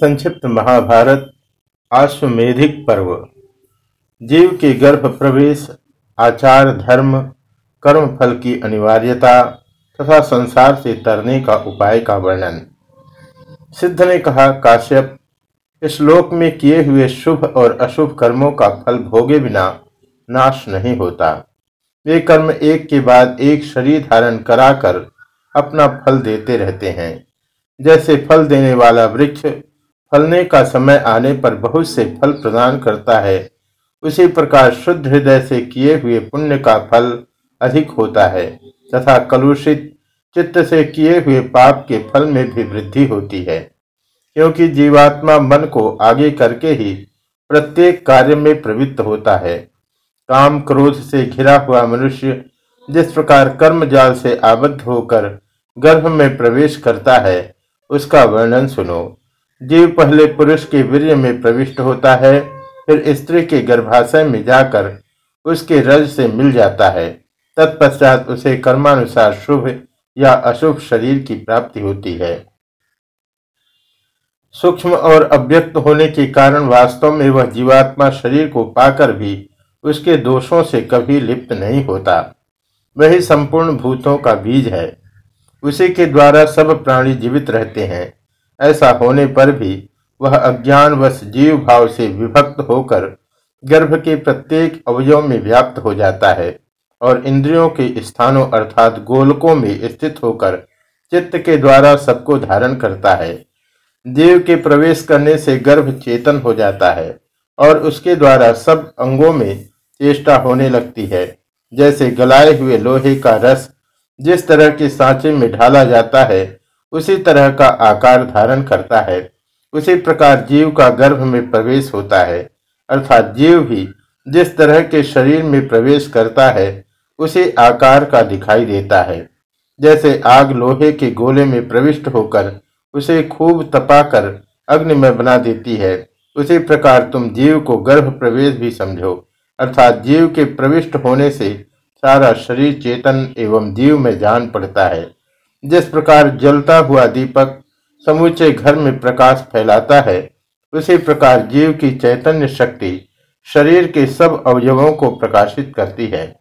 संक्षिप्त महाभारत, आश्वमेधिक पर्व। जीव के गर्भ प्रवेश, आचार धर्म, कर्म फल की अनिवार्यता तथा संसार से तरने का उपाय का वर्णन। सिद्ध ने कहा, काश्यप, इस लोक में किए हुए शुभ और अशुभ कर्मों का फल भोगे बिना नाश नहीं होता। वे कर्म एक के बाद एक शरीर धारण कराकर अपना फल देते रहते हैं। जैसे फल देने वाला वृक्ष फलने का समय आने पर बहुत से फल प्रदान करता है। उसी प्रकार शुद्ध हृदय से किए हुए पुण्य का फल अधिक होता है, तथा कलुषित चित्त से किए हुए पाप के फल में भी वृद्धि होती है। क्योंकि जीवात्मा मन को आगे करके ही प्रत्येक कार्य में प्रवृत्त होता है। काम क्रोध से घिरा हुआ मनुष्य जिस प्रकार कर्म जाल से आबद्ध होकर गर्भ में प्रवेश करता है, उसका वर्णन सुनो। जीव पहले पुरुष के वीर्य में प्रविष्ट होता है, फिर स्त्री के गर्भाशय में जाकर उसके रज से मिल जाता है। तत्पश्चात उसे कर्मानुसार शुभ या अशुभ शरीर की प्राप्ति होती है। सूक्ष्म और अव्यक्त होने के कारण वास्तव में वह जीवात्मा शरीर को पाकर भी उसके दोषों से कभी लिप्त नहीं होता। वही संपूर्ण भूतों का बीज है। उसी के द्वारा सब प्राणी जीवित रहते हैं। ऐसा होने पर भी वह अज्ञानवश जीव भाव से विभक्त होकर गर्भ के प्रत्येक अवयव में व्याप्त हो जाता है और इंद्रियों के स्थानों अर्थात गोलकों में स्थित होकर चित्त के द्वारा सबको धारण करता है। जीव के प्रवेश करने से गर्भ चेतन हो जाता है और उसके द्वारा सब अंगों में चेष्टा होने लगती है। जैसे गलाए हुए लोहे का रस जिस तरह के सांचे में ढाला जाता है उसी तरह का आकार धारण करता है। उसी प्रकार जीव का गर्भ में प्रवेश होता है, अर्थात जीव भी जिस तरह के शरीर में प्रवेश करता है, उसी आकार का दिखाई देता है। जैसे आग लोहे के गोले में प्रविष्ट होकर उसे खूब तपाकर अग्नि में बना देती है, उसी प्रकार तुम जीव को गर्भ प्रवेश भी समझो, अर्थात जीव के प्रविष्ट होने से सारा शरीर चेतन एवं जीव में जान पड़ता है। जिस प्रकार जलता हुआ दीपक समूचे घर में प्रकाश फैलाता है, उसी प्रकार जीव की चैतन्य शक्ति शरीर के सब अवयवों को प्रकाशित करती है।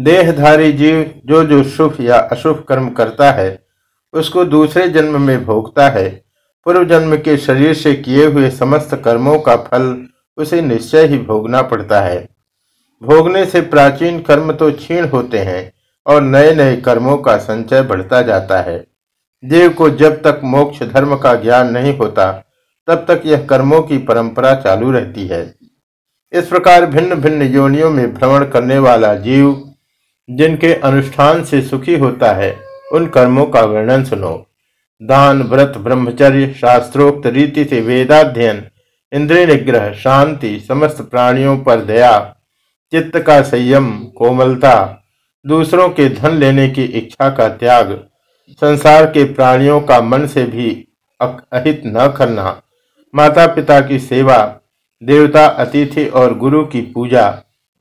देहधारी जीव जो जो शुभ या अशुभ कर्म करता है, उसको दूसरे जन्म में भोगता है। पूर्व जन्म के शरीर से किए हुए समस्त कर्मों का फल उसे निश्चय ही भोगना पड़ता है। भोगने से प्राचीन कर्म तो क्षीण होते हैं और नए नए कर्मों का संचय बढ़ता जाता है। देव को जब तक मोक्ष धर्म का ज्ञान नहीं होता, तब तक यह कर्मों की परंपरा चालू रहती है। इस प्रकार भिन्न भिन्न योनियों में भ्रमण करने वाला जीव, जिनके अनुष्ठान से सुखी होता है, उन कर्मों का वर्णन सुनो। दान, व्रत, ब्रह्मचर्य, शास्त्रोक्त रीति से वेदाध्ययन, इंद्रिय निग्रह, शांति, समस्त प्राणियों पर दया, चित्त का संयम, कोमलता दूसरों के धन लेने की इच्छा का त्याग, संसार के प्राणियों का मन से भी अहित न करना। माता पिता की सेवा, देवता, अतिथि और गुरु की पूजा,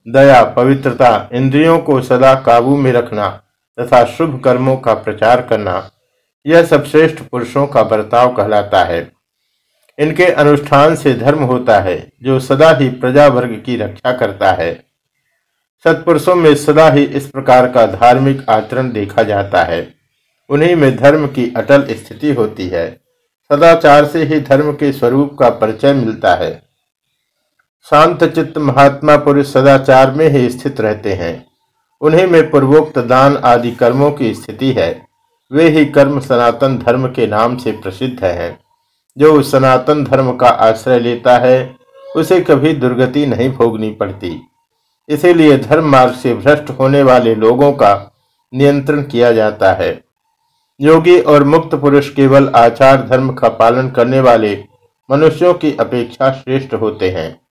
दया, पवित्रता, इंद्रियों को सदा काबू में रखना तथा शुभ कर्मों का प्रचार करना, यह सब श्रेष्ठ पुरुषों का बर्ताव कहलाता है। इनके अनुष्ठान से धर्म होता है, जो सदा ही प्रजा वर्ग की रक्षा करता है। सत्पुरुषों में सदा ही इस प्रकार का धार्मिक आचरण देखा जाता है। उन्हीं में धर्म की अटल स्थिति होती है। सदाचार से ही धर्म के स्वरूप का परिचय मिलता है। शांत चित्त महात्मा पुरुष सदाचार में ही स्थित रहते हैं। उन्हीं में पूर्वोक्त दान आदि कर्मों की स्थिति है। वे ही कर्म सनातन धर्म के नाम से प्रसिद्ध है। जो सनातन धर्म का आश्रय लेता है, उसे कभी दुर्गति नहीं भोगनी पड़ती। इसीलिए धर्म मार्ग से भ्रष्ट होने वाले लोगों का नियंत्रण किया जाता है। योगी और मुक्त पुरुष केवल आचार धर्म का पालन करने वाले मनुष्यों की अपेक्षा श्रेष्ठ होते हैं।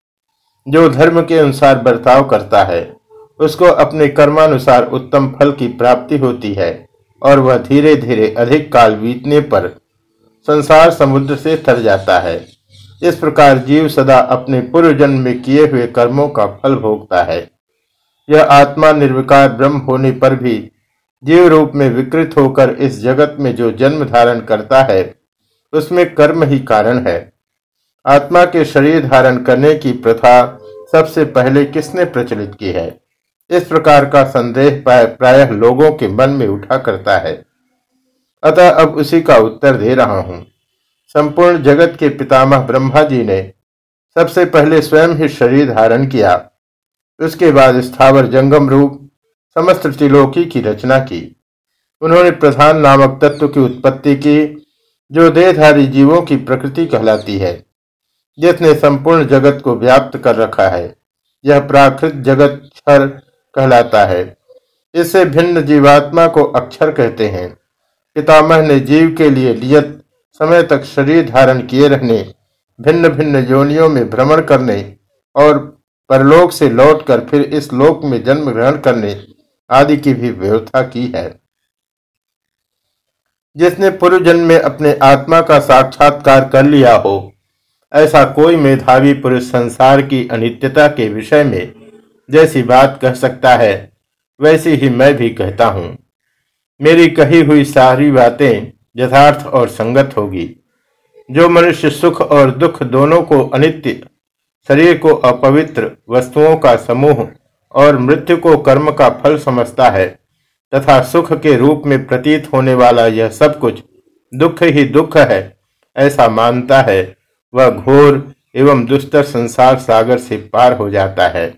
जो धर्म के अनुसार बर्ताव करता है, उसको अपने कर्मानुसार उत्तम फल की प्राप्ति होती है और वह धीरे धीरे अधिक काल बीतने पर संसार समुद्र से तर जाता है। इस प्रकार जीव सदा अपने पूर्व जन्म में किए हुए कर्मों का फल भोगता है। यह आत्मा निर्विकार ब्रह्म होने पर भी जीव रूप में विकृत होकर इस जगत में जो जन्म धारण करता है, उसमें कर्म ही कारण है। आत्मा के शरीर धारण करने की प्रथा सबसे पहले किसने प्रचलित की है? इस प्रकार का संदेह प्रायः लोगों के मन में उठा करता है। अतः अब उसी का उत्तर दे रहा हूँ। संपूर्ण जगत के पितामह ब्रह्मा जी ने सबसे पहले स्वयं ही शरीर धारण किया। उसके बाद स्थावर जंगम रूप, समस्त त्रिलोकी की रचना की। उन्होंने प्रधान नामक तत्व की उत्पत्ति की, जो देहधारी जीवों की प्रकृति कहलाती है। जिसने संपूर्ण जगत को व्याप्त कर रखा है, यह प्राकृत जगत क्षर कहलाता है। इससे भिन्न जीवात्मा को अक्षर कहते हैं। पितामह ने जीव के लिए लियत समय तक शरीर धारण किए रहने भिन्न भिन्न योनियों में भ्रमण करने और परलोक से लौटकर फिर इस लोक में जन्म ग्रहण करने आदि की भी व्यवस्था की है। जिसने पूर्व जन्म में अपने आत्मा का साक्षात्कार कर लिया हो, ऐसा कोई मेधावी पुरुष संसार की अनित्यता के विषय में जैसी बात कह सकता है, वैसी ही मैं भी कहता हूँ। मेरी कही हुई सारी बातें यथार्थ और संगत होगी। जो मनुष्य सुख और दुख दोनों को अनित्य, शरीर को अपवित्र वस्तुओं का समूह और मृत्यु को कर्म का फल समझता है, तथा सुख के रूप में प्रतीत होने वाला यह सब कुछ दुख ही दुख है, ऐसा मानता है। वह घोर एवं दुस्तर संसार सागर से पार हो जाता है।